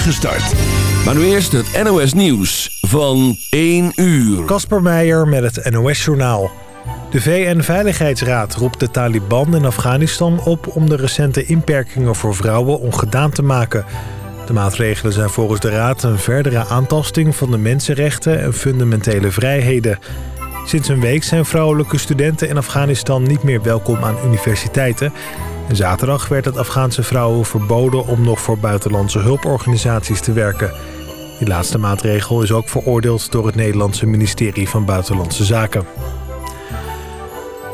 start. Maar nu eerst het NOS Nieuws van 1 uur. Kasper Meijer met het NOS Journaal. De VN-veiligheidsraad roept de Taliban in Afghanistan op... om de recente inperkingen voor vrouwen ongedaan te maken. De maatregelen zijn volgens de raad een verdere aantasting... van de mensenrechten en fundamentele vrijheden. Sinds een week zijn vrouwelijke studenten in Afghanistan niet meer welkom aan universiteiten... Zaterdag werd het Afghaanse vrouwen verboden om nog voor buitenlandse hulporganisaties te werken. Die laatste maatregel is ook veroordeeld door het Nederlandse ministerie van Buitenlandse Zaken.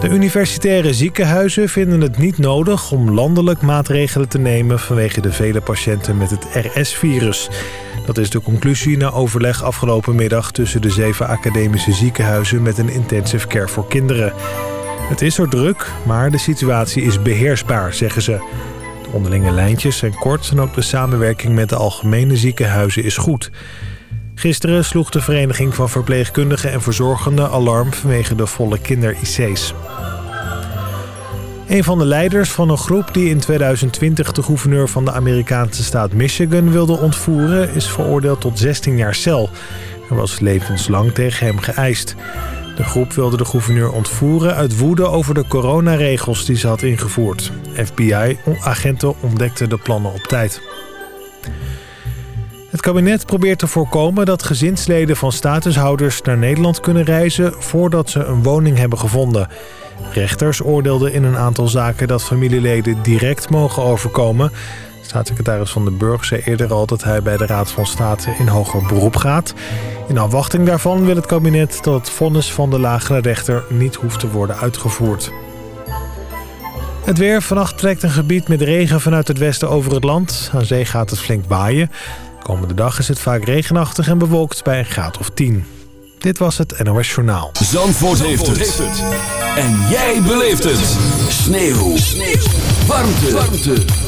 De universitaire ziekenhuizen vinden het niet nodig om landelijk maatregelen te nemen vanwege de vele patiënten met het RS-virus. Dat is de conclusie na overleg afgelopen middag tussen de zeven academische ziekenhuizen met een intensive care voor kinderen. Het is er druk, maar de situatie is beheersbaar, zeggen ze. De onderlinge lijntjes zijn kort en ook de samenwerking met de algemene ziekenhuizen is goed. Gisteren sloeg de Vereniging van Verpleegkundigen en Verzorgenden alarm vanwege de volle kinder-IC's. Een van de leiders van een groep die in 2020 de gouverneur van de Amerikaanse staat Michigan wilde ontvoeren... is veroordeeld tot 16 jaar cel. Er was levenslang tegen hem geëist. De groep wilde de gouverneur ontvoeren uit woede over de coronaregels die ze had ingevoerd. FBI-agenten ontdekten de plannen op tijd. Het kabinet probeert te voorkomen dat gezinsleden van statushouders naar Nederland kunnen reizen voordat ze een woning hebben gevonden. Rechters oordeelden in een aantal zaken dat familieleden direct mogen overkomen. Staatssecretaris Van den Burg zei eerder al dat hij bij de Raad van State in hoger beroep gaat. In afwachting daarvan wil het kabinet dat het vonnis van de lagere rechter niet hoeft te worden uitgevoerd. Het weer. Vannacht trekt een gebied met regen vanuit het westen over het land. Aan zee gaat het flink waaien. Komende dag is het vaak regenachtig en bewolkt bij een graad of 10. Dit was het NOS Journaal. Zandvoort, heeft, het. En jij beleeft het. Sneeuw. Sneeuw. Warmte. Warmte.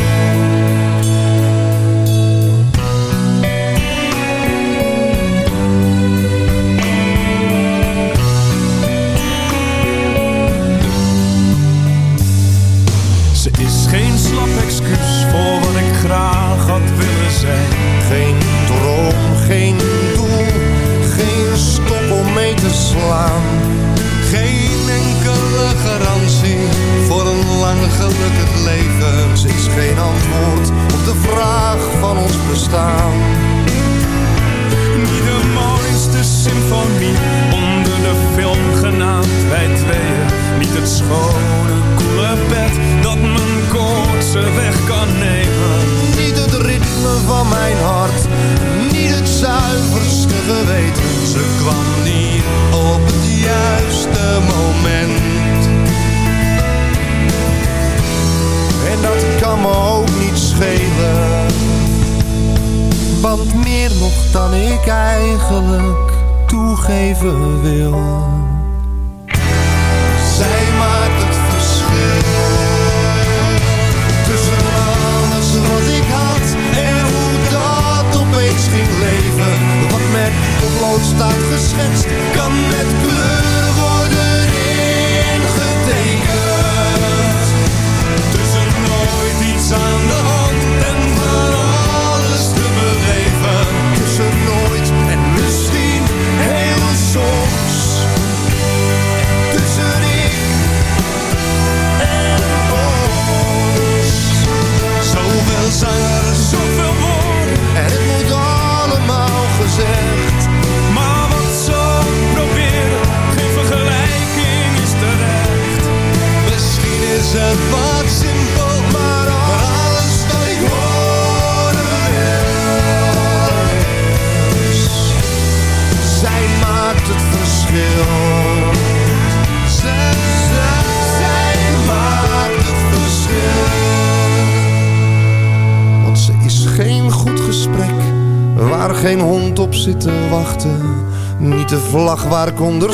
Wat zinvol, maar alles dat ik hoor is. Zij maakt het verschil. Zij, zij, zij maakt het verschil. Want ze is geen goed gesprek waar geen hond op zit te wachten. Niet de vlag waar ik onder.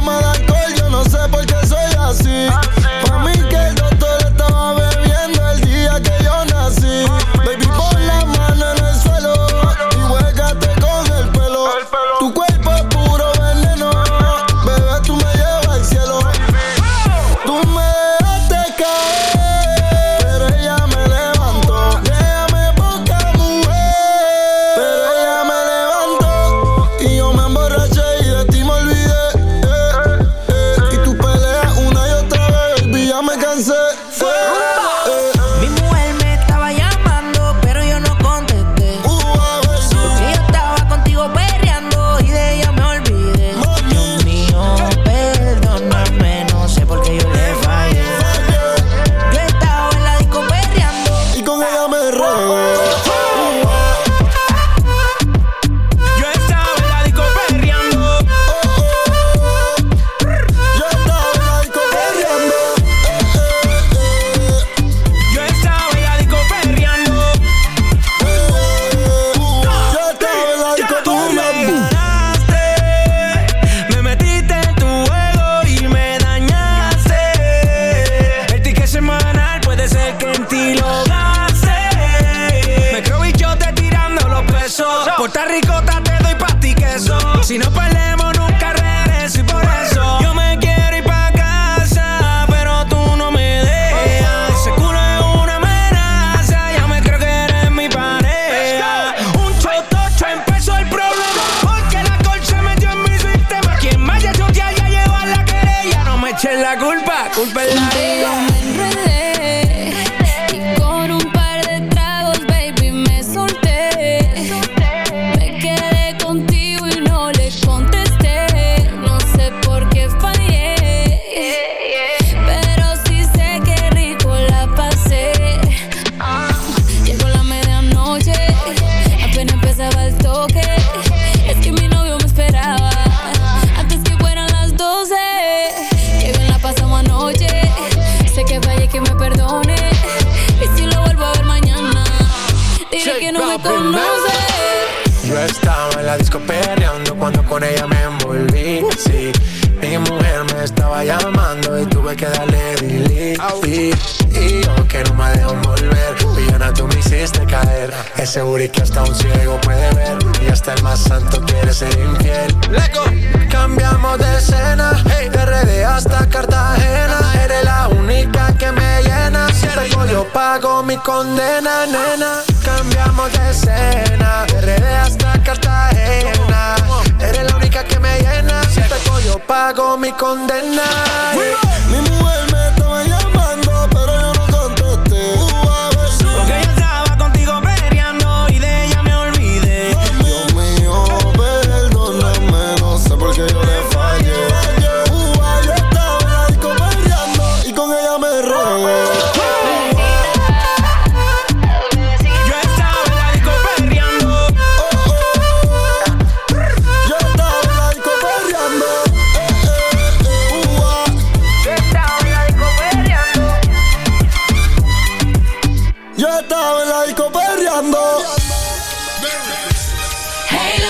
Llamando y tuve que darle delete. Y yo que no me dejo volver, villana tú me hiciste caer. Ese booty que hasta un ciego puede ver y hasta el más santo quiere ser infiel. Lego. Cambiamos de escena, hey, de RD hasta Cartagena. Eres la única que me yo pago mi condena, nena. Cambiamos de escena, de RD hasta Cartagena. Eres la única que me llena. Si yo pago mi condena.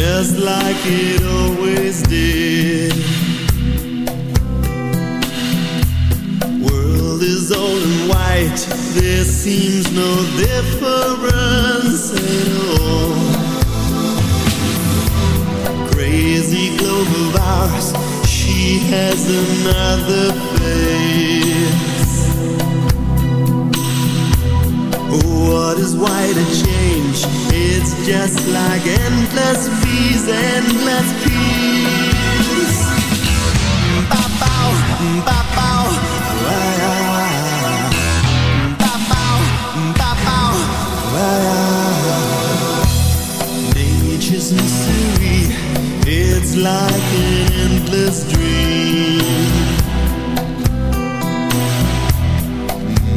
Just like it always did. World is all in white, there seems no difference at all. Crazy globe of ours, she has another face. What is white a change? just like endless peace, endless peace. Ba bow, ba bow, wa ya. Ba bow, ba bow, wa ya. Nature's mystery, it's like an endless dream.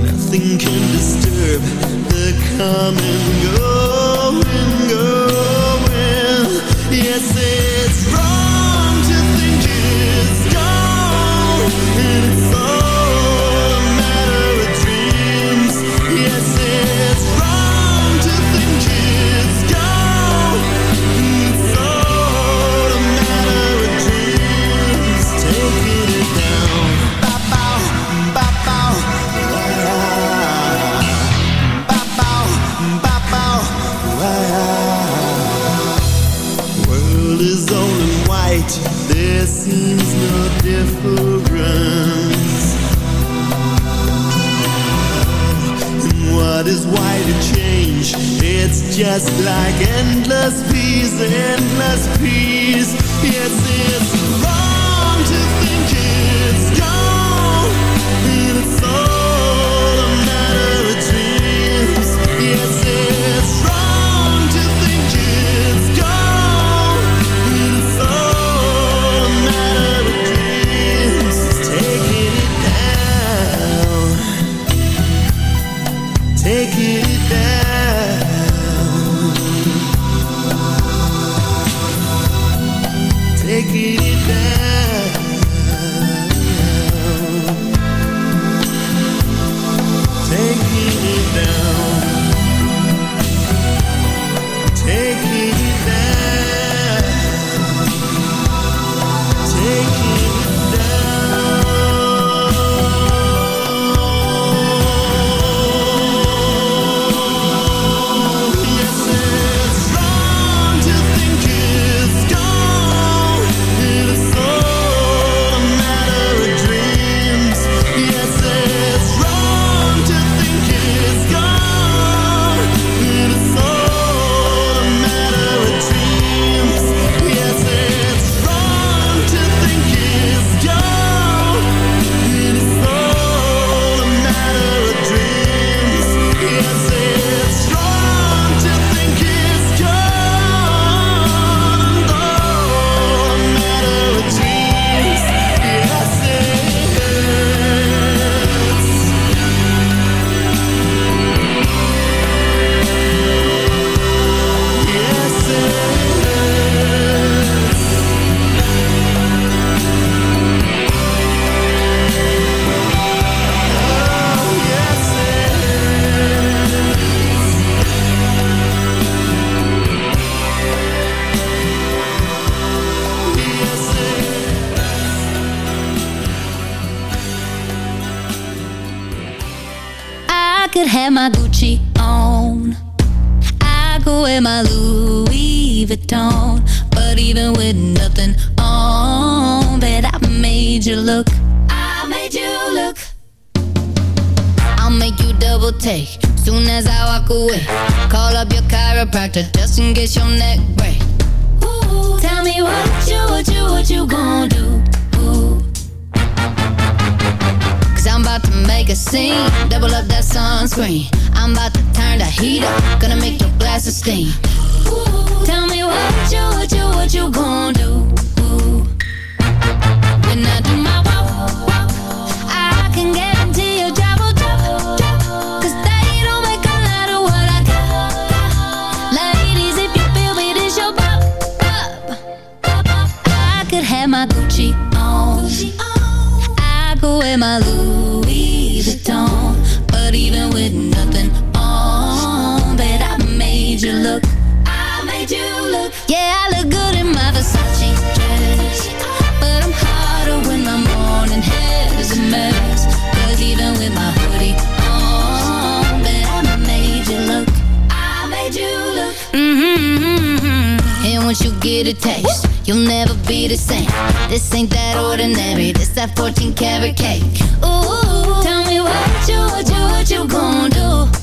Nothing can disturb the coming. go and going. Yes, it's wrong Yeah, I look good in my Versace dress But I'm hotter when my morning a even with my hoodie on I made you look I made you look. Mm-hmm. And once you get a taste You'll never be the same. This ain't that ordinary This that 14 karat cake. Ooh, tell me what you, what you, what you gonna do?